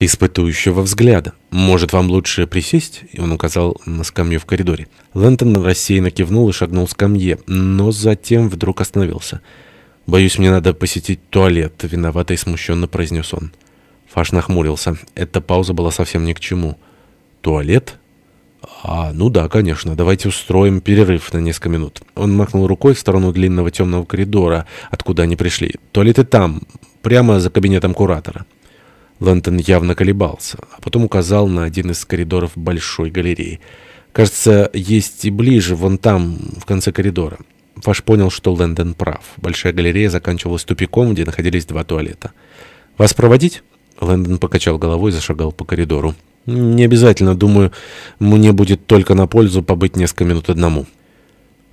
испытующего взгляда. «Может, вам лучше присесть?» И он указал на скамью в коридоре. Лэнтон рассеянно кивнул и шагнул к скамье, но затем вдруг остановился. «Боюсь, мне надо посетить туалет», — виновато и смущенно произнес он. Фаш нахмурился. Эта пауза была совсем ни к чему. «Туалет?» «А, ну да, конечно. Давайте устроим перерыв на несколько минут». Он махнул рукой в сторону длинного темного коридора, откуда они пришли. «Туалеты там, прямо за кабинетом куратора». Лэндон явно колебался, а потом указал на один из коридоров большой галереи. «Кажется, есть и ближе, вон там, в конце коридора». Фаш понял, что Лэндон прав. Большая галерея заканчивалась тупиком, где находились два туалета. «Вас проводить?» Лэндон покачал головой и зашагал по коридору. «Не обязательно, думаю, мне будет только на пользу побыть несколько минут одному».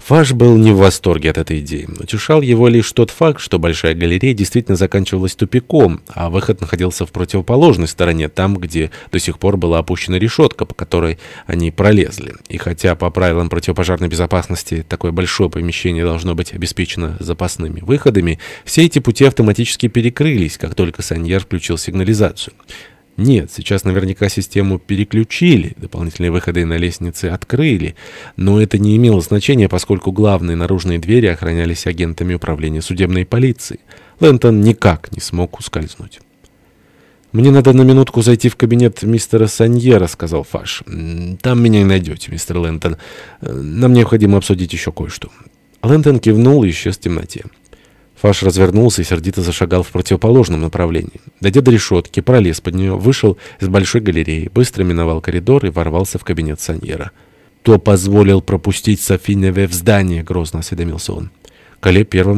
Фаш был не в восторге от этой идеи. Утешал его лишь тот факт, что Большая галерея действительно заканчивалась тупиком, а выход находился в противоположной стороне, там, где до сих пор была опущена решетка, по которой они пролезли. И хотя по правилам противопожарной безопасности такое большое помещение должно быть обеспечено запасными выходами, все эти пути автоматически перекрылись, как только Саньер включил сигнализацию. Нет, сейчас наверняка систему переключили, дополнительные выходы на лестнице открыли, но это не имело значения, поскольку главные наружные двери охранялись агентами управления судебной полиции. Лэнтон никак не смог ускользнуть. «Мне надо на минутку зайти в кабинет мистера Саньера», — сказал Фаш. «Там меня и найдете, мистер Лэнтон. Нам необходимо обсудить еще кое-что». Лэнтон кивнул и исчез в темноте. Фаш развернулся и сердито зашагал в противоположном направлении. Дойдя до решетки, пролез под нее, вышел из большой галереи, быстро миновал коридор и ворвался в кабинет Саньера. «Кто позволил пропустить Софиневе в здание?» — грозно осведомился он. Кале первым